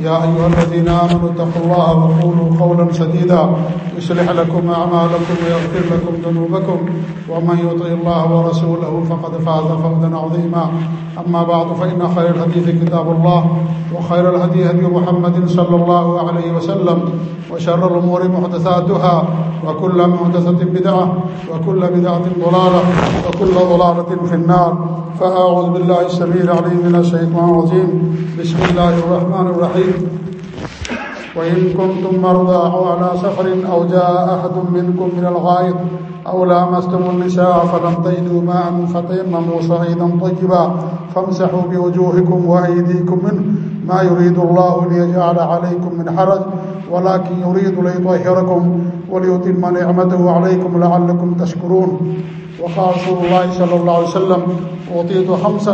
يا أيها الذين آمنوا اتقوا الله وقولوا قولا سديدا يصلح لكم أعمالكم ويغفر لكم ذنوبكم ومن يطع الله ورسوله فقد فاز فوزا عظيما أما بعد، فإن خير الحديث كتاب الله وخير الهدي هدي محمد صلى الله عليه وسلم وشر الأمور محدثاتها وكل محدثة بدعة وكل بدعة ضلالة وكل ضلالة في النار. فأعوذ بالله السميع العليم من الشيطان الرجيم. بسم الله الرحمن الرحيم. وإن كنتم مرضى أو على سفر أو جاء أحد منكم من الغائط أو لامستم النساء فلم تجدوا ماء فتيمموا صعيدا طيبا فامسحوا بوجوهكم وأيديكم منه ما يريد الله ليجعل عليكم من حرج ولكن يريد ليطهركم وليتم نعمته عليكم لعلكم تشكرون وقال رسول الله صلى الله عليه وسلم أعطيت خمسا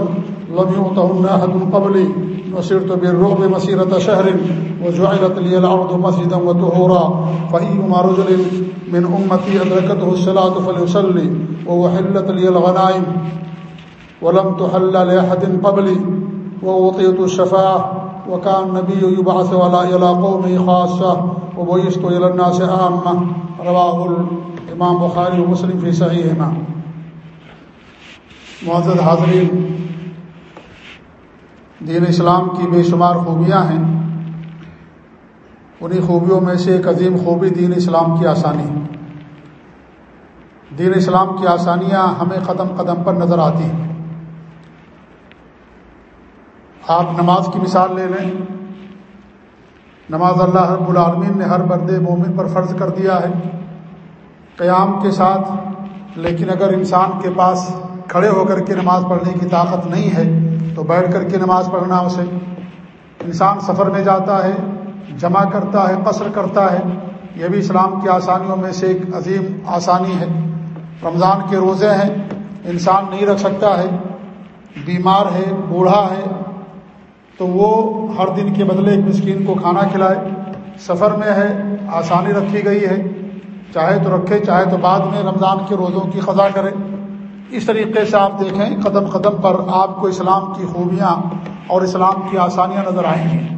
لم يعطهن أحد قبلي نصرت بالرعب مسيرة شهر وجعلت لي الأرض مسجدا وطهورا، فأيما رجل من أمتي أدركته الصلاة فليصلي ووحلت لي الغنائم، ولم تحل لأحد قبلي وأعطيت الشفاعة، وكان النبي يبعث ولا إلى قومه خاصة وبيست إلى الناس عامة. رواه الإمام بخاري ومسلم في صحيحهما. معزز حاضرین دین اسلام کی بے شمار خوبیاں ہیں، انہی خوبیوں میں سے ایک عظیم خوبی دین اسلام کی آسانی۔ دین اسلام کی آسانیاں ہمیں قدم قدم پر نظر آتی ہیں۔ آپ نماز کی مثال لے لیں۔ نماز اللہ رب العالمین نے ہر برد مومن پر فرض کر دیا ہے۔ قیام کے ساتھ، لیکن اگر انسان کے پاس کھڑے ہو کر کے نماز پڑھنے کی طاقت نہیں ہے تو بیٹھ کر کے نماز پڑھنا اسے۔ انسان سفر میں جاتا ہے، جمع کرتا ہے، قصر کرتا ہے۔ یہ بھی اسلام کی آسانیوں میں سے ایک عظیم آسانی ہے۔ رمضان کے روزے ہیں، انسان نہیں رکھ سکتا ہے۔ بیمار ہے، بوڑھا ہے، تو وہ ہر دن کے بدلے ایک مسکین کو کھانا کھلائے۔ سفر میں ہے، آسانی رکھی گئی ہے۔ چاہے تو رکھے، چاہے تو بعد میں رمضان کے روزوں کی خزا کرے۔ اس طریقے سے آپ دیکھیں، قدم قدم پر آپ کو اسلام کی خوبیاں اور اسلام کی آسانیاں نظر آئیں گی۔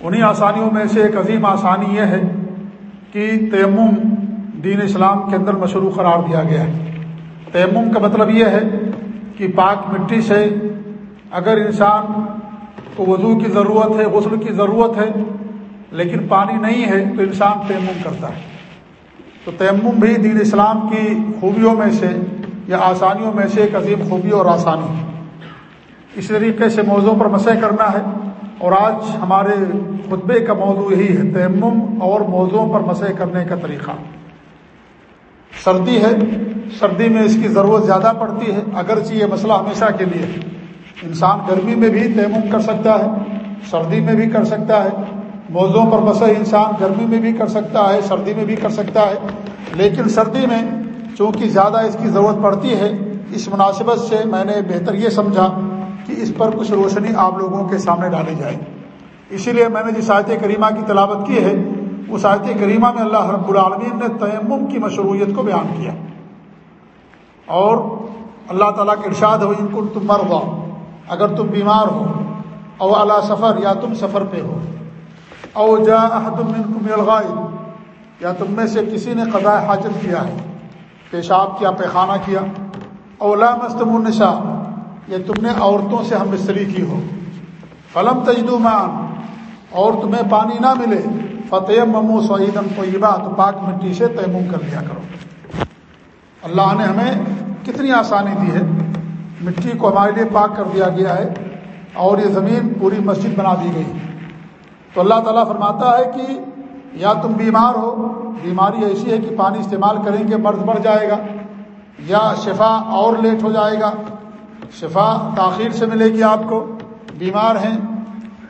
انہیں آسانیوں میں سے ایک عظیم آسانی یہ ہے کہ تیمم دین اسلام کے اندر مشروع قرار دیا گیا ہے۔ تیمم کا مطلب یہ ہے کہ پاک مٹی سے اگر انسان کو وضو کی ضرورت ہے، غسل کی ضرورت ہے، لیکن پانی نہیں ہے، تو انسان تیمم کرتا ہے۔ تو تیمم بھی دین اسلام کی خوبیوں میں سے یا آسانیوں میں سے ایک عظیم خوبی اور آسانی ہے۔ اس طریقے سے موضوع پر مسئلہ کرنا ہے اور آج ہمارے خطبے کا موضوع یہی ہے، تیمم اور موضوعوں پر مسئلہ کرنے کا طریقہ۔ سردی ہے، سردی میں اس کی ضرورت زیادہ پڑتی ہے۔ اگرچہ یہ مسئلہ ہمیشہ کے لیے انسان گرمی میں بھی تیمم کر سکتا ہے، سردی میں بھی کر سکتا ہے۔ موضوعوں پر مسئلہ انسان گرمی میں بھی کر سکتا ہے، سردی میں بھی کر سکتا ہے۔ لیکن سردی میں چونکہ زیادہ اس کی ضرورت پڑتی ہے، اس مناسبت سے میں نے بہتر یہ سمجھا کہ اس پر کچھ روشنی آپ لوگوں کے سامنے ڈالی جائے۔ اسی لیے میں نے جس آیت کریمہ کی تلاوت کی ہے، اس آیت کریمہ میں اللہ رب العالمین نے تیمم کی مشروعیت کو بیان کیا۔ اور اللہ تعالیٰ کے ارشاد ہو ان کو تم مرغا اگر تم بیمار ہو، او اعلیٰ سفر یا تم سفر پہ ہو او جا منکم الغائب. یا تم میں سے کسی نے قضاء حاجت کیا ہے؟ پیشاب کیا، پیخانہ کیا؟ اولا مستم النساء یا تم نے عورتوں سے ہم مستری کی ہو۔ فلم تجدو مان اور تمہیں پانی نہ ملے۔ فتح ممو سعیدم طیبہ تو پاک مٹی سے تیمم کر لیا کرو۔ اللہ نے ہمیں کتنی آسانی دی ہے؟ مٹی کو ہمارے لیے پاک کر دیا گیا ہے، اور یہ زمین پوری مسجد بنا دی گئی۔ تو اللہ تعالیٰ فرماتا ہے کہ یا تم بیمار ہو، بیماری ایسی ہے کہ پانی استعمال کریں گے، مرض بڑھ جائے گا، یا شفا اور لیٹ ہو جائے گا، شفا تاخیر سے ملے گی آپ کو، بیمار ہیں،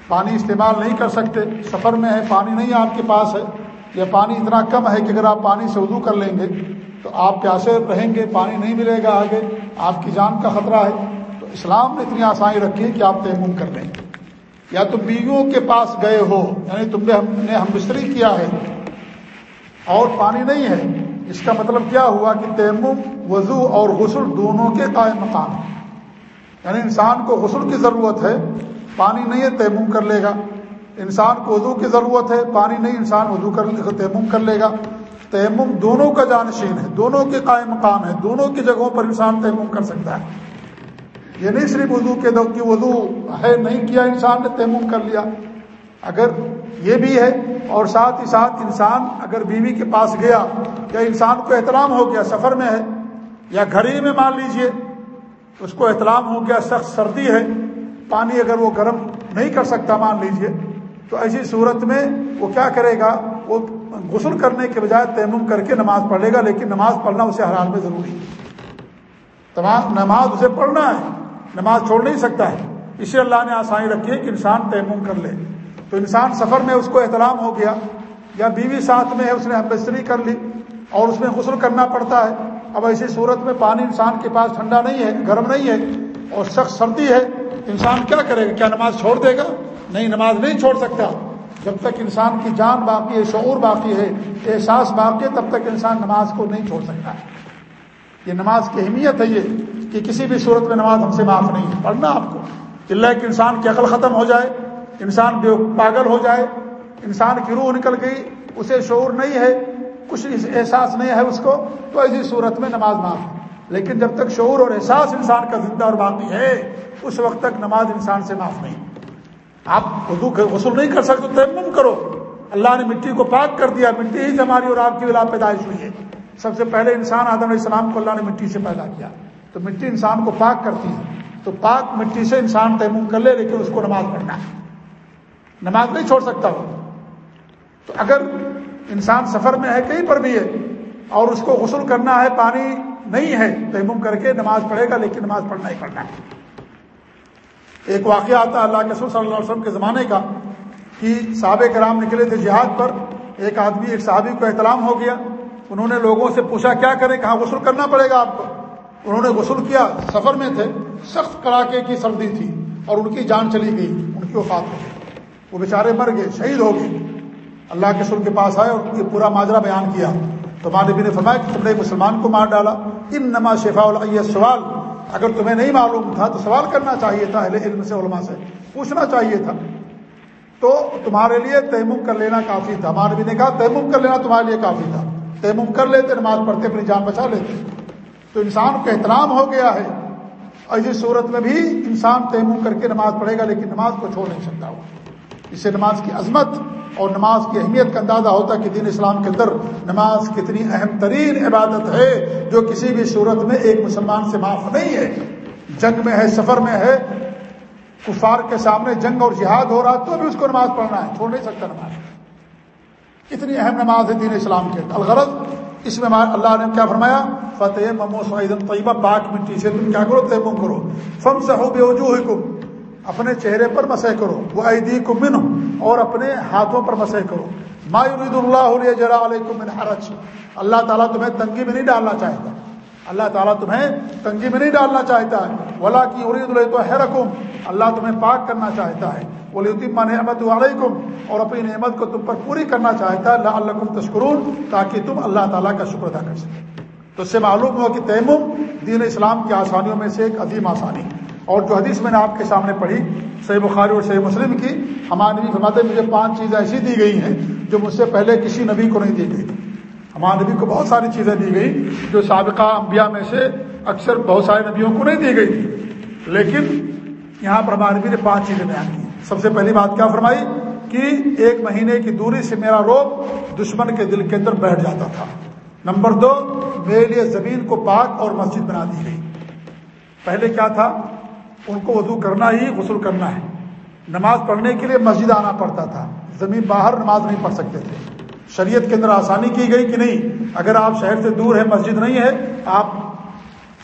پانی استعمال نہیں کر سکتے، سفر میں ہے پانی نہیں آپ کے پاس ہے، یا پانی اتنا کم ہے کہ اگر آپ پانی سے وضو کر لیں گے تو آپ پیاسے رہیں گے، پانی نہیں ملے گا آگے، آپ کی جان کا خطرہ ہے۔ تو اسلام نے اتنی آسانی رکھی ہے کہ آپ تیمم کر لیں یا تو بیویوں کے پاس گئے ہو یعنی تم نے ہم نے ہم کیا ہے، اور پانی نہیں ہے۔ اس کا مطلب کیا ہوا کہ تیمم، وضو اور غسل دونوں کے قائم مقام یعنی انسان کو غسل کی ضرورت ہے، پانی نہیں ہے، تیمم کر لے گا۔ انسان کو وضو کی ضرورت ہے، پانی نہیں، انسان وضو کر تیمم کر لے گا۔ تیمم دونوں کا جانشین ہے، دونوں کے قائم مقام ہے، دونوں کی جگہوں پر انسان تیمم کر سکتا ہے۔ یہ نہیں صرف وضو کے دو کی وضو ہے نہیں کیا انسان نے تیمم کر لیا۔ اگر یہ بھی ہے اور ساتھ ہی ساتھ انسان اگر بیوی کے پاس گیا یا انسان کو احترام ہو گیا، سفر میں ہے یا گھڑی میں مان لیجیے، اس کو احترام ہو گیا، سخت سردی ہے، پانی اگر وہ گرم نہیں کر سکتا مان لیجیے، تو ایسی صورت میں وہ کیا کرے گا؟ وہ غسل کرنے کے بجائے تیمم کر کے نماز پڑھے گا، لیکن نماز پڑھنا اسے ہر حال میں ضروری ہے۔ تمام نماز اسے پڑھنا ہے۔ نماز چھوڑ نہیں سکتا ہے۔ اسے اللہ نے آسانی رکھی ہے کہ انسان تیمم کر لے۔ تو انسان سفر میں اس کو احترام ہو گیا، یا بیوی ساتھ میں ہے، اس نے ہمبستری کر لی اور اس میں غسل کرنا پڑتا ہے۔ اب ایسی صورت میں پانی انسان کے پاس ٹھنڈا نہیں ہے، گرم نہیں ہے اور سخت سردی ہے، انسان کیا کرے گا؟ کیا نماز چھوڑ دے گا؟ نہیں، نماز نہیں چھوڑ سکتا۔ جب تک انسان کی جان باقی ہے، شعور باقی ہے، احساس باقی ہے، تب تک انسان نماز کو نہیں چھوڑ سکتا۔ یہ نماز کی اہمیت ہے یہ۔ کہ کسی بھی صورت میں نماز ہم سے معاف نہیں ہے۔ پڑھنا آپ کو۔ اللہ کہ انسان کی عقل ختم ہو جائے، انسان بے پاگل ہو جائے، انسان کی روح نکل گئی، اسے شعور نہیں ہے، کچھ احساس نہیں ہے اس کو، تو ایسی صورت میں نماز معاف۔ ہے لیکن جب تک شعور اور احساس انسان کا زندہ اور باقی ہے، اس وقت تک نماز انسان سے معاف نہیں۔ آپ اردو غسل نہیں کر سکتے، تیمم کرو۔ اللہ نے مٹی کو پاک کر دیا، مٹی ہی سے ہماری اور آپ کی بلا پیدائش ہوئی ہے۔ سب سے پہلے انسان آدم علیہ السلام کو اللہ نے مٹی سے پیدا کیا۔ تو مٹی انسان کو پاک کرتی ہے۔ تو پاک مٹی سے انسان تیمم کر لے، لیکن اس کو نماز پڑھنا ہے۔ نماز نہیں چھوڑ سکتا وہ۔ تو اگر انسان سفر میں ہے، کہیں پر بھی ہے، اور اس کو غسل کرنا ہے، پانی نہیں ہے، تیمم کر کے نماز پڑھے گا، لیکن نماز پڑھنا ہی پڑھنا ہے۔ ایک واقعہ آتا اللہ کے صلی اللہ علیہ وسلم کے زمانے کا، کہ صحابہ کرام نکلے تھے جہاد پر، ایک آدمی، ایک صحابی کو احترام ہو گیا۔ انہوں نے لوگوں سے پوچھا، کیا کریں؟ کہاں غسل کرنا پڑے گا آپ کو؟ انہوں نے غسل کیا، سفر میں تھے، سخت کڑاکے کی سردی تھی اور ان کی جان چلی گئی، ان کی وفات ہو گئی۔ وہ بیچارے مر گئے، شہید ہو گئے۔ اللہ کے سر کے پاس آئے اور یہ پورا ماجرا بیان کیا۔ تو ماں نبی نے فرمایا کہ تم نے مسلمان کو مار ڈالا۔ ان نما شفا اللہ سوال۔ اگر تمہیں نہیں معلوم تھا تو سوال کرنا چاہیے تھا اہل علم سے، علماء سے۔ پوچھنا چاہیے تھا۔ تو تمہارے لیے تیمم کر لینا کافی تھا۔ ماں نبی نے کہا تیمم کر لینا تمہارے لیے کافی تھا۔ تیمم کر لیتے، نماز پڑھتے، اپنی جان بچا لیتے۔ تو انسان کا احترام ہو گیا ہے۔ ایسی صورت میں بھی انسان تیمم کر کے نماز پڑھے گا، لیکن نماز کو چھوڑ نہیں سکتا وہ۔ اس سے نماز کی عظمت اور نماز کی اہمیت کا اندازہ ہوتا ہے کہ دین اسلام کے اندر نماز کتنی اہم ترین عبادت ہے، جو کسی بھی صورت میں ایک مسلمان سے معاف نہیں ہے۔ جنگ میں ہے، سفر میں ہے، کفار کے سامنے جنگ اور جہاد ہو رہا تو بھی اس کو نماز پڑھنا ہے، چھوڑ نہیں سکتا نماز۔ اتنی اہم نماز ہے دین اسلام کے الغرض اس میں اللہ نے کیا فرمایا؟ فتح ممو سعیدن طیبہ پاک مٹی سے تم کیا کرو؟ تیمم کرو۔ فم سے بے وجوہ اپنے چہرے پر مسح کرو۔ وہ عیدی کو من اور اپنے ہاتھوں پر مسح کرو۔ ما یرید اللہ علیہ جرا علیہ من حرج۔ اللہ تعالیٰ تمہیں تنگی میں نہیں ڈالنا چاہتا اللہ تعالیٰ تمہیں تنگی میں نہیں ڈالنا چاہتا ہے۔ ولا کی عرید اللہ تو حرکم اللہ تمہیں پاک کرنا چاہتا ہے۔ ولیطمہ نعمت علیکم اور اپنی نعمت کو تم پر پوری کرنا چاہتا ہے۔ اللہ اللہ تشکرون تاکہ تم اللہ تعالیٰ کا شکر ادا کر سکیں تو اس سے معلوم ہو کہ تیمم دین اسلام کی آسانیوں میں سے ایک عظیم آسانی۔ اور جو حدیث میں نے آپ کے سامنے پڑھی، صحیح بخاری اور صحیح مسلم کی، ہمارے نبی فرماتے مجھے پانچ چیزیں ایسی دی گئی ہیں جو مجھ سے پہلے کسی نبی کو نہیں دی گئی۔ ہمارے نبی کو بہت ساری چیزیں دی گئی جو سابقہ انبیاء میں سے اکثر بہت سارے نبیوں کو نہیں دی گئی تھی۔ لیکن یہاں پر ہمارے نبی نے پانچ چیزیں بیان کی۔ سب سے پہلی بات کیا فرمائی کہ ایک مہینے کی دوری سے میرا روب دشمن کے دل کے اندر بیٹھ جاتا تھا۔ نمبر دو، میرے لیے زمین کو پاک اور مسجد بنا دی گئی۔ پہلے کیا تھا؟ ان کو وضو کرنا ہی، غسل کرنا ہے۔ نماز پڑھنے کے لیے مسجد آنا پڑتا تھا۔ زمین باہر نماز نہیں پڑھ سکتے تھے۔ شریعت کے اندر آسانی کی گئی کہ نہیں؟ اگر آپ شہر سے دور ہے مسجد نہیں ہے، آپ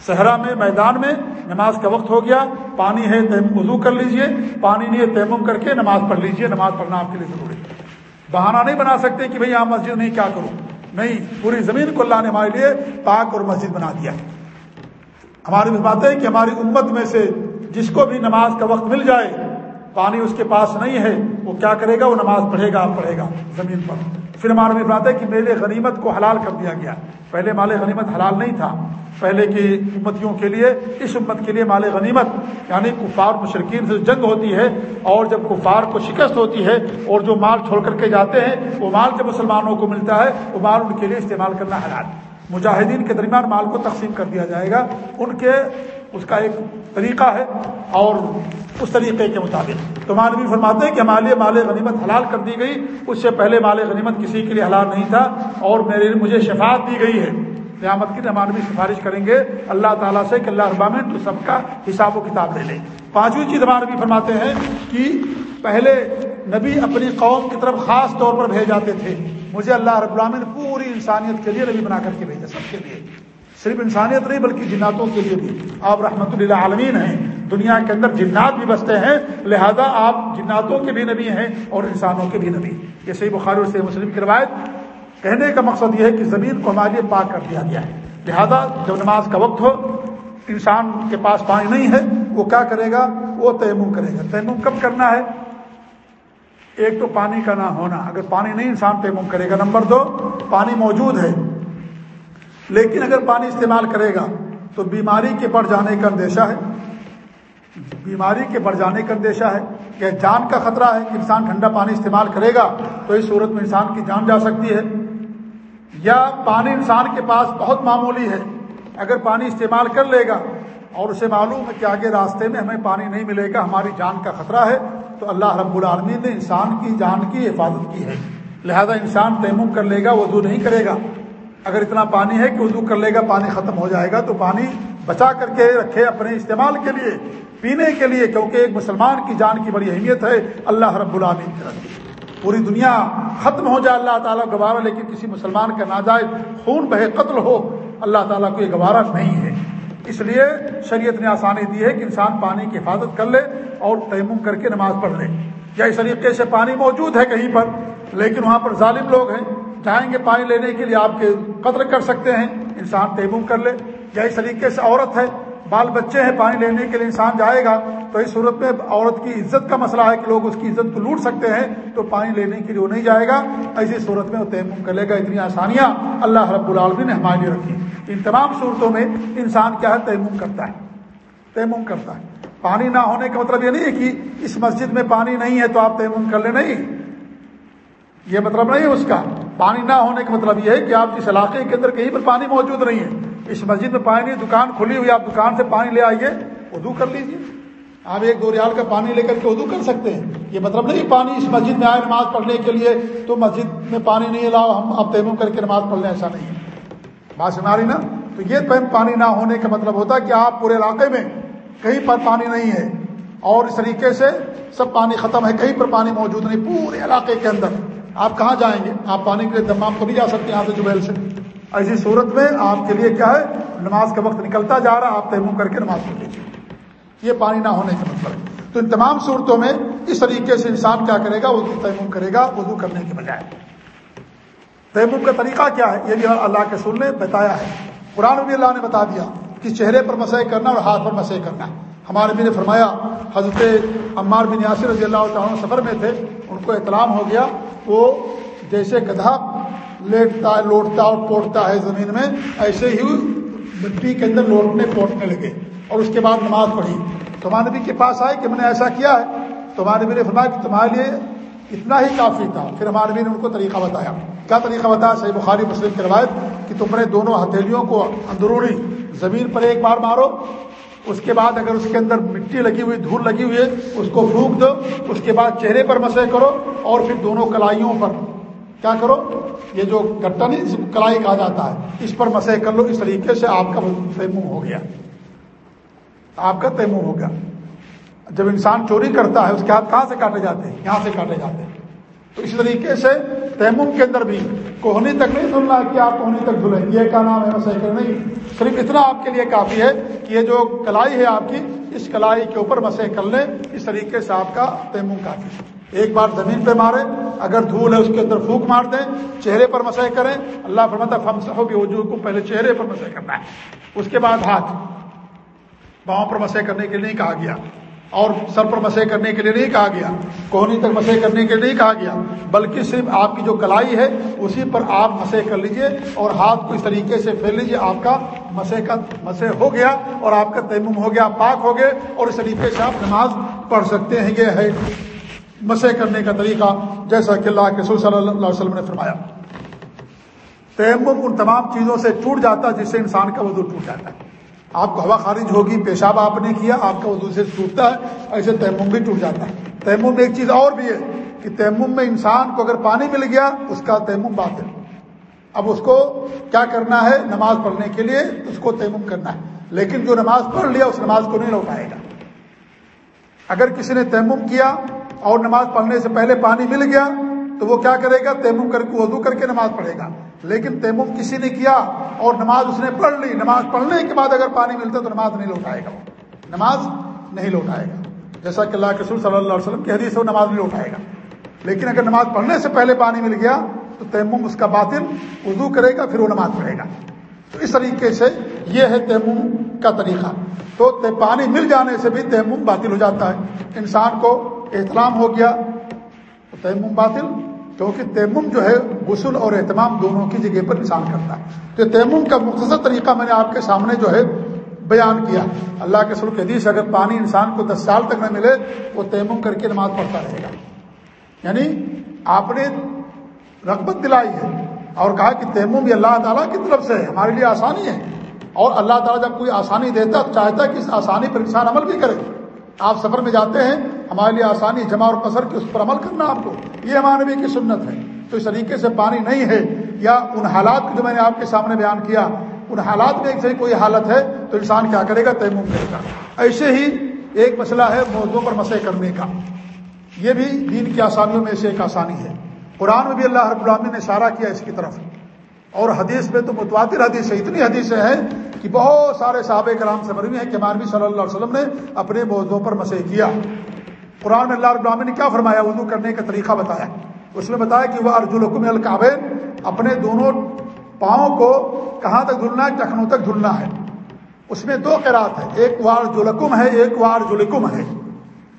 صحرا میں، میدان میں نماز کا وقت ہو گیا، پانی ہے وضو کر لیجیے، پانی نہیں ہے تیمم کر کے نماز پڑھ لیجیے، نماز پڑھنا آپ کے لیے ضروری ہے۔ بہانہ نہیں بنا سکتے کہ بھئی آپ مسجد نہیں، کیا کروں؟ نہیں، پوری زمین کو اللہ نے ہمارے لیے پاک اور مسجد بنا دیا ہماری بات ہے کہ ہماری امت میں سے جس کو بھی نماز کا وقت مل جائے، پانی اس کے پاس نہیں ہے، وہ کیا کرے گا؟ وہ نماز پڑھے گا پڑھے گا زمین پر۔ پھر ہمارے میں بات ہے کہ میرے غنیمت کو حلال کر دیا گیا۔ پہلے مال غنیمت حلال نہیں تھا۔ پہلے کی امتیوں کے لیے، اس امت کے لیے مال غنیمت یعنی کفار مشرقین سے جنگ ہوتی ہے، اور جب کفار کو شکست ہوتی ہے، اور جو مال چھوڑ کر کے جاتے ہیں، وہ مال جب مسلمانوں کو ملتا ہے، وہ مال ان کے لیے استعمال کرنا حلال۔ مجاہدین کے درمیان مال کو تقسیم کر دیا جائے گا۔ ان کے اس کا ایک طریقہ ہے اور اس طریقے کے مطابق۔ تو مانوی فرماتے ہیں کہ ہمارے مال غنیمت حلال کر دی گئی۔ اس سے پہلے مال غنیمت کسی کے لیے حلال نہیں تھا اور میرے مجھے شفاعت دی گئی ہے۔ قیامت کی مانوی سفارش کریں گے اللہ تعالیٰ سے کہ اللہ ابامن تو سب کا حساب و کتاب لے لیں پانچویں چیز مانوی فرماتے ہیں کہ پہلے نبی اپنی قوم کی طرف خاص طور پر بھیج جاتے تھے۔ مجھے اللہ رب العالمین پوری انسانیت کے لیے نبی بنا کر کے بھیجا، سب کے لیے۔ صرف انسانیت نہیں بلکہ جناتوں کے لیے بھی۔ آپ رحمت اللہ عالمین ہیں، دنیا کے اندر جنات بھی بستے ہیں، لہذا آپ جناتوں کے بھی نبی ہیں اور انسانوں کے بھی نبی۔ یہ صحیح بخاری اور صحیح مسلم کی روایت۔ کہنے کا مقصد یہ ہے کہ زمین کو ہمارے لیے پاک کر دیا گیا ہے۔ لہذا جب نماز کا وقت ہو، انسان کے پاس پانی نہیں ہے، وہ کیا کرے گا؟ وہ تیمم کرے گا۔ تیمم کب کرنا ہے؟ ایک تو پانی کا نہ ہونا۔ اگر پانی نہیں انسان تیمم کرے گا، نمبر دو، پانی موجود ہے۔ لیکن اگر پانی استعمال کرے گا تو بیماری کے بڑھ جانے کا اندیشہ ہے۔ بیماری کے بڑھ جانے کا اندیشہ ہے کہ جان کا خطرہ ہے کہ انسان ٹھنڈا پانی استعمال کرے گا تو اس صورت میں انسان کی جان جا سکتی ہے۔ یا پانی انسان کے پاس بہت معمولی ہے، اگر پانی استعمال کر لے گا اور اسے معلوم ہے کہ آگے راستے میں ہمیں پانی نہیں ملے گا، ہماری جان کا خطرہ ہے، تو اللہ رب العالمین نے انسان کی جان کی حفاظت کی ہے۔ لہذا انسان تیمم کر لے گا، وضو نہیں کرے گا۔ اگر اتنا پانی ہے کہ وضو کر لے گا، پانی ختم ہو جائے گا، تو پانی بچا کر کے رکھے اپنے استعمال کے لیے، پینے کے لیے، کیونکہ ایک مسلمان کی جان کی بڑی اہمیت ہے۔ اللہ رب العالمین کی طرف پوری دنیا ختم ہو جائے اللہ تعالیٰ گوارا، لیکن کسی مسلمان کا ناجائز خون بہے قتل ہو، اللہ تعالیٰ کو یہ گوارا نہیں ہے۔ اس لیے شریعت نے آسانی دی ہے کہ انسان پانی کی حفاظت کر لے اور تیمم کر کے نماز پڑھ لے۔ یا اس طریقے سے پانی موجود ہے کہیں پر، لیکن وہاں پر ظالم لوگ ہیں۔ جائیں گے پانی لینے کے لیے آپ کے قطر کر سکتے ہیں۔ انسان تیمم کر لے۔ یا اس طریقے سے عورت ہے۔ بال بچے ہیں، پانی لینے کے لیے انسان جائے گا۔ تو اس صورت میں عورت کی عزت کا مسئلہ ہے کہ لوگ اس کی عزت کو لوٹ سکتے ہیں تو پانی لینے کے لیے وہ نہیں جائے گا۔ ایسی صورت میں وہ تیمم کر لے گا۔ اتنی آسانیاں اللہ رب العالمین نے ہمارے لیے رکھی ان تمام صورتوں میں انسان کیا ہے؟ تیمم کرتا ہے۔ تیمم کرتا ہے۔ پانی نہ ہونے کا مطلب یہ نہیں ہے کہ اس مسجد میں پانی نہیں ہے تو آپ تیمم کر لیں۔ نہیں، یہ مطلب نہیں ہے اس کا۔ پانی نہ ہونے کا مطلب یہ ہے کہ آپ جس علاقے کے اندر کہیں پر پانی موجود نہیں ہے، اس مسجد میں پانی نہیں، دکان کھلی ہوئی آپ دکان سے پانی لے آئیے اردو کر لیجیے آپ ایک دو ریال کا پانی لے کر کے اردو کر سکتے ہیں۔ یہ مطلب نہیں پانی اس مسجد میں آئے نماز پڑھنے کے لیے تو مسجد میں پانی نہیں لاؤ، ہم اب تیمم کر کے نماز پڑھ لیں، ایسا نہیں ہے۔ بات سنا رہی نا؟ تو یہ پانی نہ ہونے کا مطلب ہوتا ہے کہ آپ پورے علاقے میں کہیں پر پانی نہیں ہے اور اس طریقے سے سب پانی ختم ہے، کہیں پر پانی موجود نہیں، پورے علاقے کے اندر۔ آپ کہاں جائیں گے؟ آپ پانی کے لیے دمام کو بھی جا سکتے ہیں یہاں سے جبیل سے۔ ایسی صورت میں آپ کے لیے کیا ہے؟ نماز کا وقت نکلتا جا رہا آپ تیمم کر کے نماز پڑھ لیجیے یہ پانی نہ ہونے کا مطلب ہے۔ تو ان تمام صورتوں میں اس طریقے سے انسان کیا کرے گا؟ وضو تیمم کرے گا وضو کرنے کے بجائے۔ تیمم کا طریقہ کیا ہے؟ یہ بھی اللہ کے سر نے بتایا ہے۔ قرآن بھی اللہ نے بتا دیا کہ چہرے پر مسئلہ کرنا اور ہاتھ پر مسئلہ کرنا۔ ہمارے بھی نے فرمایا، حضرت عمار بن یاسر رضی اللہ تعالیٰ سفر میں تھے، ان کو احترام ہو گیا۔ وہ جیسے گدھا لیٹتا ہے، لوٹتا اور پوٹتا ہے زمین میں، ایسے ہی مٹی کے اندر لوٹنے پوٹنے لگے۔ اور اس کے بعد نماز پڑھی۔ تو نبی کے پاس آئے کہ میں نے ایسا کیا ہے؟ تو نبی نے فرمایا کہ تمہارے لیے اتنا ہی کافی تھا۔ پھر ہمارے نبی نے ان کو طریقہ بتایا۔ کیا طریقہ بتایا؟ صحیح بخاری مسلم کی روایت کہ تم نے دونوں ہتھیلیوں کو اندرونی زمین پر ایک بار مارو اس کے بعد اگر اس کے اندر مٹی لگی ہوئی، دھول لگی ہوئی ہے، اس کو پھونک دو، اس کے بعد چہرے پر مسے کرو اور پھر دونوں کلائیوں پر۔ کیا کرو؟ یہ جو گٹا نہیں کلائی کہا جاتا ہے۔ اس پر مسے کر لو، اس طریقے سے آپ کا تیمم ہو گیا۔ آپ کا تیمم ہو گیا۔ جب انسان چوری کرتا ہے، اس کے ہاتھ کہاں سے کاٹے جاتے ہیں؟ یہاں سے کاٹے جاتے ہیں۔ تو اسی طریقے سے تیمم کے اندر بھی کوہنی تک نہیں دھلنا کہ آپ کوہنی تک دھلیں۔ یہ کا نام ہے؟ مسئلہ نہیں۔ صرف اتنا آپ کے لیے کافی ہے کہ یہ جو کلائی ہے آپ کی، اس کلائی کے اوپر مسے کر لیں اس طریقے سے آپ کا تیمم کافی ہے۔ ایک بار زمین پہ مارے اگر دھول ہے اس کے اندر پھونک مار دیں، چہرے پر مسئلہ کریں۔ اللہ فرماتا فم بھی وجوہ کو پہلے چہرے پر مسئلہ کرنا ہے۔ اس کے بعد ہاتھ۔ پاؤں پر مسئلہ کرنے کے لیے کہا گیا۔ اور سر پر مسے کرنے کے لیے نہیں کہا گیا، کوہنی تک مسے کرنے کے لیے نہیں کہا گیا، بلکہ صرف آپ کی جو کلائی ہے، اسی پر آپ مسے کر لیجیے اور ہاتھ کو اس طریقے سے پھیل لیجیے، آپ کا مسے کا مسے ہو گیا اور آپ کا تیمم ہو گیا، پاک ہو گئے اور اس طریقے سے آپ نماز پڑھ سکتے ہیں، یہ ہے مسے کرنے کا طریقہ، جیسا کہ اللہ کے صلی اللہ علیہ وسلم نے فرمایا۔ تیمم ان تمام چیزوں سے ٹوٹ جاتا ہے جس سے انسان کا وضو ٹوٹ جاتا ہے۔ آپ کو ہوا خارج ہوگی، پیشاب آپ نے کیا، آپ کا وضو سے ٹوٹتا ہے، ایسے تیمم بھی ٹوٹ جاتا ہے۔ تیمم میں ایک چیز اور بھی ہے کہ تیمم میں انسان کو اگر پانی مل گیا، اس کا تیمم بات ہے اب اس کو کیا کرنا ہے؟ نماز پڑھنے کے لیے اس کو تیمم کرنا ہے۔ لیکن جو نماز پڑھ لیا، اس نماز کو نہیں لوٹائے گا۔ اگر کسی نے تیمم کیا اور نماز پڑھنے سے پہلے پانی مل گیا، تو وہ کیا کرے گا؟ تیمم کر کے وضو کر کے نماز پڑھے گا۔ لیکن تیمم کسی نے کیا اور نماز اس نے پڑھ لی۔ نماز پڑھنے کے بعد اگر پانی ملتا تو نماز نہیں لوٹائے گا۔ نماز نہیں لوٹائے گا۔ جیسا کہ اللہ کے صلی اللہ علیہ وسلم کی حدیث وہ نماز نہیں لوٹائے گا۔ لیکن اگر نماز پڑھنے سے پہلے پانی مل گیا تو تیمم اس کا باطل وضو کرے گا، پھر وہ نماز پڑھے گا۔ تو اس طریقے سے یہ ہے تیمم کا طریقہ۔ تو پانی مل جانے سے بھی تیمم باطل ہو جاتا ہے۔ انسان کو احترام ہو گیا تو تیمم باطل کیونکہ تیمم جو ہے غسل اور اہتمام دونوں کی جگہ پر انسان کرتا ہے۔ تو تیمم کا مختصر طریقہ میں نے آپ کے سامنے جو ہے بیان کیا۔ اللہ کے سلوک حدیث، اگر پانی انسان کو دس سال تک نہ ملے، وہ تیمم کر کے نماز پڑھتا رہے گا۔ یعنی آپ نے رغبت دلائی ہے اور کہا کہ تیمم بھی اللہ تعالیٰ کی طرف سے ہے، ہمارے لیے آسانی ہے۔ اور اللہ تعالیٰ جب کوئی آسانی دیتا تو چاہتا ہے کہ اس آسانی پر انسان عمل بھی کرے۔ آپ سفر میں جاتے ہیں، ہمارے لیے آسانی جمع اور قصر کی اس پر عمل کرنا آپ کو، یہ ہمارے نبی کی سنت ہے۔ تو اس طریقے سے پانی نہیں ہے، یا ان حالات جو میں نے آپ کے سامنے بیان کیا، ان حالات میں ایک صحیح کوئی حالت ہے تو انسان کیا کرے گا؟ تیمم کرے گا۔ ایسے ہی ایک مسئلہ ہے موضوع پر مسئلہ کرنے کا۔ یہ بھی دین کی آسانیوں میں سے ایک آسانی ہے۔ قرآن میں بھی اللہ رب العالمین نے اشارہ کیا اس کی طرف۔ اور حدیث میں تو متواتر حدیث ہے، اتنی حدیثیں ہیں کہ بہت سارے صحابہ کرام سے مروی ہیں کہ مانوی صلی اللہ علیہ وسلم نے اپنے موضوع پر مسئلہ کیا۔ قرآن میں اللہ رب نے کیا فرمایا؟ وضو کرنے کا طریقہ بتایا۔ اس میں بتایا کہ وہ ارجلکم القابین اپنے دونوں پاؤں کو کہاں تک دھلنا ہے؟ ٹخنوں تک دھلنا ہے۔ اس میں دو قرات ہے ایک وار جلکم ہے، ایک وار جلکم ہے۔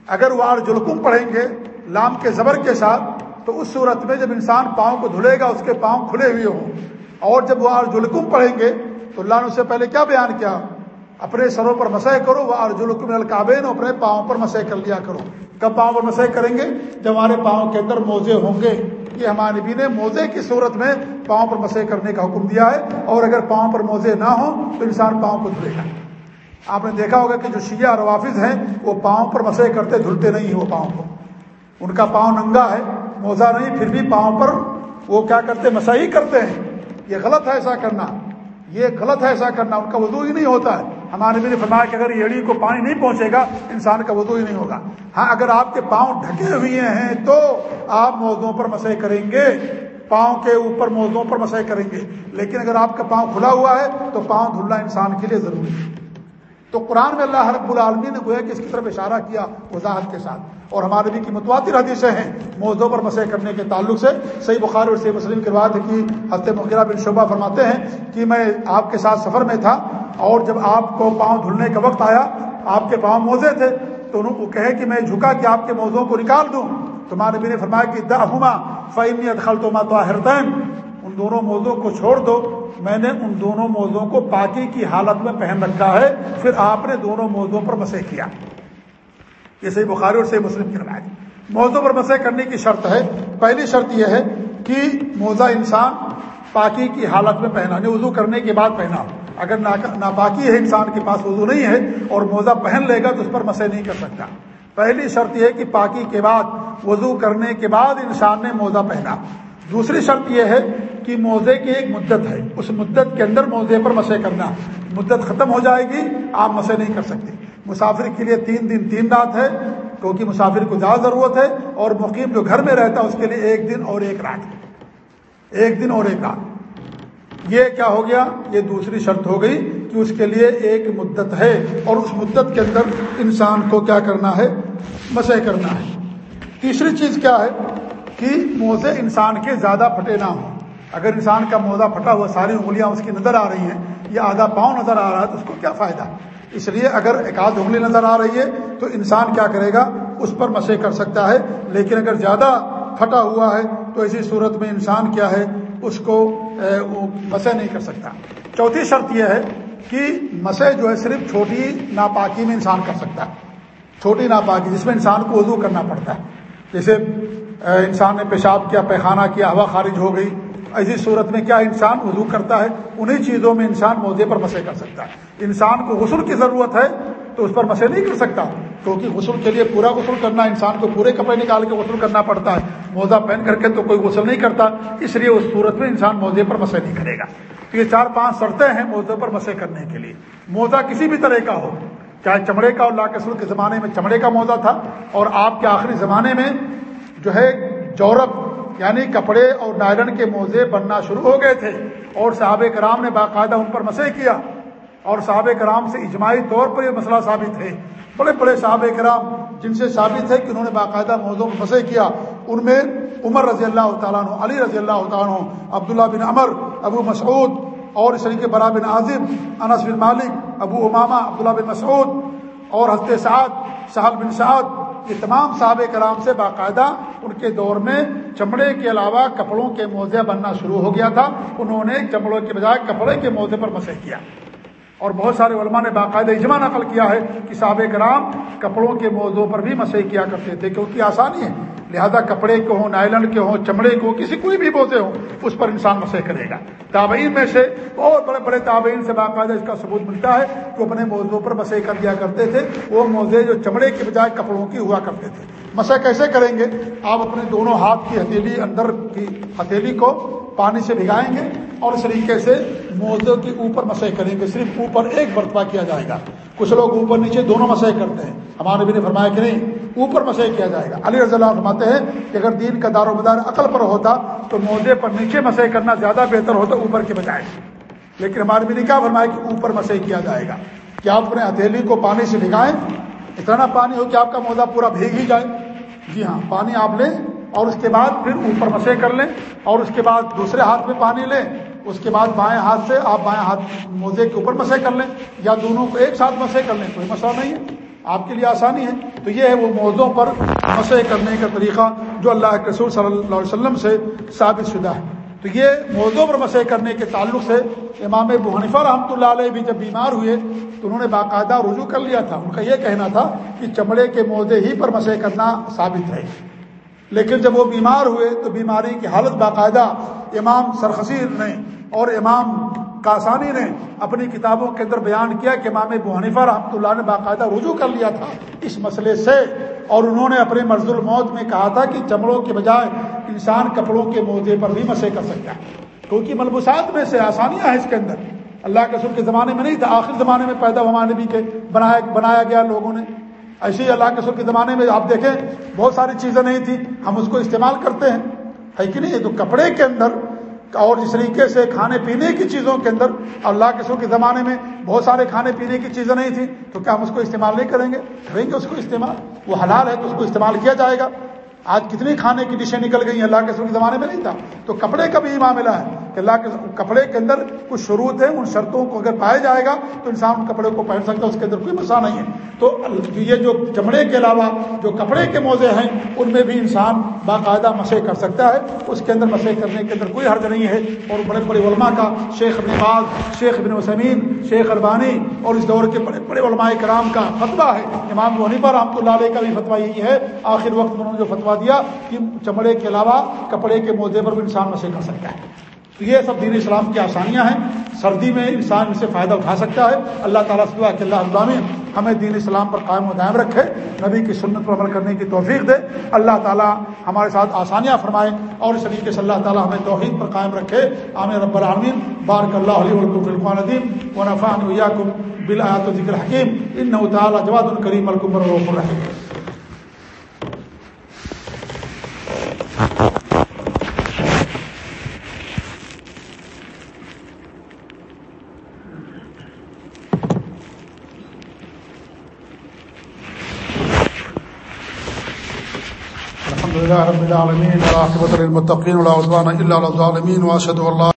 اگر وار جلکم پڑھیں گے لام کے زبر کے ساتھ، تو اس صورت میں جب انسان پاؤں کو دھلے گا، اس کے پاؤں کھلے ہوئے ہوں۔ اور جب وہ ارجلکم پڑھیں گے، تو اللہ نے اس سے پہلے کیا بیان کیا؟ اپنے سروں پر مسئلہ کرو، وہ ارجلکم القابین اپنے پاؤں پر مسئلہ کر لیا کرو۔ کب پاؤں پر مسئلہ کریں گے؟ جب ہمارے پاؤں کے اندر موزے ہوں گے۔ یہ ہمارے نبی نے موزے کی صورت میں پاؤں پر مسئلہ کرنے کا حکم دیا ہے۔ اور اگر پاؤں پر موزے نہ ہوں، تو انسان پاؤں کو دھلے گا۔ آپ نے دیکھا ہوگا کہ جو شیعہ روافظ ہیں، وہ پاؤں پر مسئلہ کرتے دھلتے نہیں ہیں وہ پاؤں کو۔ ان کا پاؤں ننگا ہے، موزہ نہیں، پھر بھی پاؤں پر وہ کیا کرتے؟ مسائی کرتے ہیں۔ یہ غلط ہے ایسا کرنا، یہ غلط ہے ایسا کرنا، ان کا وضو ہی نہیں ہوتا ہے۔ ہمارے بھی نے فرمایا کہ اگر ایڑی کو پانی نہیں پہنچے گا، انسان کا وضو ہی نہیں ہوگا۔ ہاں اگر آپ کے پاؤں ڈھکے ہوئے ہیں تو آپ موضوعوں پر مسئلہ کریں گے۔ پاؤں کے اوپر موضوعوں پر مسئلہ کریں گے۔ لیکن اگر آپ کا پاؤں کھلا ہوا ہے تو پاؤں دھلنا انسان کے لیے ضروری ہے۔ تو قرآن میں اللہ رب العالمین نے گویا کہ اس کی طرف اشارہ کیا وضاحت کے ساتھ۔ اور ہمارے بھی کی متواتر حدیثیں ہیں موضوع پر مسئلہ کرنے کے تعلق سے۔ صحیح بخار اور صحیح مسلم کی بات ہے کہ حضرت مغیرہ بن شعبہ فرماتے ہیں کہ میں آپ کے ساتھ سفر میں تھا اور جب آپ کو پاؤں دھلنے کا وقت آیا، آپ کے پاؤں موزے تھے، تو انہوں کو کہے کہ میں جھکا کہ آپ کے موضوع کو نکال دوں۔ تو ماں نبی نے فرمایا کہ دہما فعمی ادخل تو ماتو ان دونوں موضوع کو چھوڑ دو، میں نے ان دونوں موضوعوں کو پاکی کی حالت میں پہن رکھا ہے، پھر آپ نے دونوں موضوعوں پر مسے کیا۔ یہ صحیح بخاری اور صحیح مسلم کی روایت۔ موضوع پر مسے کرنے کی شرط ہے، پہلی شرط یہ ہے کہ موزہ انسان پاکی کی حالت میں پہنا نہیں وضو کرنے کے بعد پہنا۔ اگر ناپاکی ہے انسان کے پاس، وضو نہیں ہے اور موزہ پہن لے گا تو اس پر مسے نہیں کر سکتا۔ پہلی شرط یہ ہے کہ پاکی کے بعد وضو کرنے کے بعد انسان نے موزہ پہنا۔ دوسری شرط یہ ہے کہ موزے کی ایک مدت ہے۔ اس مدت کے اندر موزے پر مسے کرنا۔ مدت ختم ہو جائے گی، آپ مسے نہیں کر سکتے۔ مسافر کے لیے تین دن، تین رات ہے، کیونکہ مسافر کو زیادہ ضرورت ہے اور مقیم جو گھر میں رہتا ہے، اس کے لیے ایک دن اور ایک رات۔ ایک دن اور ایک رات۔ یہ کیا ہو گیا؟ یہ دوسری شرط ہو گئی کہ اس کے لیے ایک مدت ہے اور اس مدت کے اندر انسان کو کیا کرنا ہے؟ مسح کرنا ہے۔ تیسری چیز کیا ہے؟ کہ موزے انسان کے زیادہ پھٹے نہ ہوں۔ اگر انسان کا موزہ پھٹا ہوا ساری انگلیاں اس کی نظر آ رہی ہیں یا آدھا پاؤں نظر آ رہا ہے تو اس کو کیا فائدہ؟ اس لیے اگر ایک آدھ انگلی نظر آ رہی ہے تو انسان کیا کرے گا؟ اس پر مسے کر سکتا ہے۔ لیکن اگر زیادہ پھٹا ہوا ہے تو ایسی صورت میں انسان کیا ہے؟ اس کو مسے نہیں کر سکتا۔ چوتھی شرط یہ ہے کہ مسے جو ہے صرف چھوٹی ناپاکی میں انسان کر سکتا ہے۔ چھوٹی ناپاکی جس میں انسان کو وضو کرنا پڑتا ہے۔ جیسے انسان نے پیشاب کیا، پیخانہ کیا، ہوا خارج ہو گئی۔ ایسی صورت میں کیا انسان وضو کرتا ہے؟ انہی چیزوں میں انسان موزے پر مسے کر سکتا ہے۔ انسان کو غسل کی ضرورت ہے تو اس پر مسے نہیں کر سکتا، کیونکہ غسل کے لیے پورا غسل کرنا، انسان کو پورے کپڑے نکال کے غسل کرنا پڑتا ہے۔ موزہ پہن کر کے تو کوئی غسل نہیں کرتا، اس لیے اس صورت میں انسان موزے پر مسے نہیں کرے گا۔ تو یہ چار پانچ شرطیں ہیں موزے پر مسے کرنے کے لیے۔ موزہ کسی بھی طرح کا ہو، چاہے چمڑے کا اللہ کے سر کے زمانے میں چمڑے کا موزہ تھا اور آپ کے آخری زمانے میں جو ہے جورپ یعنی کپڑے اور نائرن کے موزے بننا شروع ہو گئے تھے اور صحابہ کرام نے باقاعدہ ان پر مسے کیا اور صحابہ کرام سے اجماعی طور پر یہ مسئلہ ثابت ہے۔ بڑے بڑے صحابہ کرام جن سے ثابت ہے کہ انہوں نے باقاعدہ موضوع میں مسے کیا، ان میں عمر رضی اللہ تعالیٰ عنہ، علی رضی اللہ تعالیٰ عنہ، عبداللہ بن عمر، ابو مسعود اور اس طریقے برا بن عاظم انس بن مالک، ابو امامہ، عبداللہ بن مسعود اور حضرت سعد سہل بن سعد یہ تمام صحابہ کرام سے باقاعدہ ان کے دور میں چمڑے کے علاوہ کپڑوں کے موزے بننا شروع ہو گیا تھا۔ انہوں نے چمڑوں کے بجائے کپڑے کے موزے پر مسئلہ کیا۔ اور بہت سارے علماء نے باقاعدہ اجماع نقل کیا ہے کہ صحابہ کرام کپڑوں کے موضوع پر بھی مسے کیا کرتے تھے کیونکہ آسانی ہے۔ لہذا کپڑے کے ہوں نائلنڈ کے ہوں، چمڑے کو کسی کوئی بھی موزے ہوں اس پر انسان مسے کرے گا۔ تابعین میں سے بہت بڑے بڑے تابعین سے باقاعدہ اس کا ثبوت ملتا ہے کہ وہ اپنے موضوع پر مسے کر دیا کرتے تھے۔ وہ موزے جو چمڑے کے بجائے کپڑوں کی ہوا کرتے تھے۔ مسے کیسے کریں گے؟ آپ اپنے دونوں ہاتھ کی ہتھیلی اندر کی ہتھیلی کو پانی سے بھگائیں گے۔ اور اس طریقے سے موزے کے اوپر مسے کریں گے، صرف اوپر ایک مرتبہ کیا جائے گا۔ کچھ لوگ اوپر نیچے دونوں مسے کرتے ہیں۔ ہمارے بھی نے فرمایا کہ نہیں، اوپر مسے کیا جائے گا۔ علی رضی اللہ فرماتے ہیں کہ اگر دین کا دار و مدار عقل پر ہوتا تو موزے پر نیچے مسے کرنا زیادہ بہتر ہوتا اوپر کے بجائے۔ لیکن ہمارے بھی نے کیا فرمایا کہ اوپر مسے کیا جائے گا۔ کہ آپ اپنے ہتھیلی کو پانی سے بھگائیں، اتنا پانی ہو کہ آپ کا موزہ پورا بھیگ ہی جائے۔ جی ہاں پانی آپ لیں اور اس کے بعد پھر اوپر مسے کر لیں اور اس کے بعد دوسرے ہاتھ میں پانی لیں۔ اس کے بعد بائیں ہاتھ سے آپ بائیں ہاتھ موزے کے اوپر مسے کر لیں یا دونوں کو ایک ساتھ مسے کر لیں، کوئی مسئلہ نہیں ہے۔ آپ کے لیے آسانی ہے۔ تو یہ ہے وہ موضوع پر مسے کرنے کا طریقہ جو اللہ کے رسول صلی اللہ علیہ وسلم سے ثابت شدہ ہے۔ تو یہ موضوع پر مسے کرنے کے تعلق سے امام ابو حنیفہ رحمۃ اللہ علیہ بھی جب بیمار ہوئے تو انہوں نے باقاعدہ رجوع کر لیا تھا۔ ان کا یہ کہنا تھا کہ چمڑے کے موزے ہی پر مسے کرنا ثابت ہے لیکن جب وہ بیمار ہوئے تو بیماری کی حالت باقاعدہ امام سرخصیر نے اور امام کاسانی نے اپنی کتابوں کے اندر بیان کیا کہ امام حنیفہ رحمۃ اللہ نے باقاعدہ رجوع کر لیا تھا اس مسئلے سے اور انہوں نے اپنے مرض الموت میں کہا تھا کہ چمڑوں کے بجائے انسان کپڑوں کے موزے پر بھی مسے کر سکتا ہے۔ کیونکہ ملبوسات میں سے آسانیاں ہیں اس کے اندر۔ اللہ کے سر کے زمانے میں نہیں تھا آخر زمانے میں پیدا ہوا نبی کے، بنایا بنایا گیا لوگوں نے۔ ایسے ہی اللہ کے سر کے زمانے میں آپ دیکھیں، بہت ساری چیزیں نہیں تھیں، ہم اس کو استعمال کرتے ہیں۔ ہے کہ نہیں؟ تو کپڑے کے اندر اور جس طریقے سے کھانے پینے کی چیزوں کے اندر اللہ کے سر کے زمانے میں بہت سارے کھانے پینے کی چیزیں نہیں تھیں تو کیا ہم اس کو استعمال نہیں کریں گے؟ کریں گے اس کو استعمال؟ وہ حلال ہے تو اس کو استعمال کیا جائے گا؟ آج کتنی کھانے کی ڈشیں نکل گئی ہیں اللہ کے سر کے زمانے میں نہیں تھا۔ تو کپڑے کا بھی معاملہ ہے۔ کہ اللہ کے کپڑے کے اندر کچھ شروط ہیں، ان شرطوں کو اگر پایا جائے گا تو انسان ان کپڑے کو پہن سکتا ہے، اس کے اندر کوئی مسئلہ نہیں ہے۔ تو یہ جو چمڑے کے علاوہ جو کپڑے کے موزے ہیں، ان میں بھی انسان باقاعدہ مسے کر سکتا ہے۔ اس کے اندر مسے کرنے کے اندر کوئی حرج نہیں ہے۔ اور بڑے بڑے علماء کا شیخ ابن باز، شیخ ابن وسمین شیخ اربانی اور اس دور کے بڑے بڑے علماء کرام کا فتویٰ ہے۔ امام ونیفا رحمۃ اللہ علیہ کا بھی فتویٰ یہی ہے۔ آخر وقت انہوں نے جو فتویٰ دیا کہ چمڑے کے علاوہ کپڑے کے موزے پر بھی انسان مسے کر سکتا ہے۔ تو یہ سب دین اسلام کی آسانیاں ہیں۔ سردی میں انسان اس سے فائدہ اٹھا سکتا ہے۔ اللہ تعالیٰ سے دعا کہ اللہ علام ہمیں دین اسلام پر قائم و دائم رکھے۔ نبی کی سنت پر عمل کرنے کی توفیق دے۔ اللہ تعالیٰ ہمارے ساتھ آسانیاں فرمائے اور اس طریقے سے اللہ تعالیٰ ہمیں توحید پر قائم رکھے۔ عامر رب العامین بارک اللہ علیہ القفان ندیم و نفان ویاکم بالآیات و ذکر حکیم ان تعالیٰ جواد الکریم الکمر الرحیم لله رب العالمين والعاقبة للمتقين ولا عدوان إلا على الظالمين وأشهد أن لا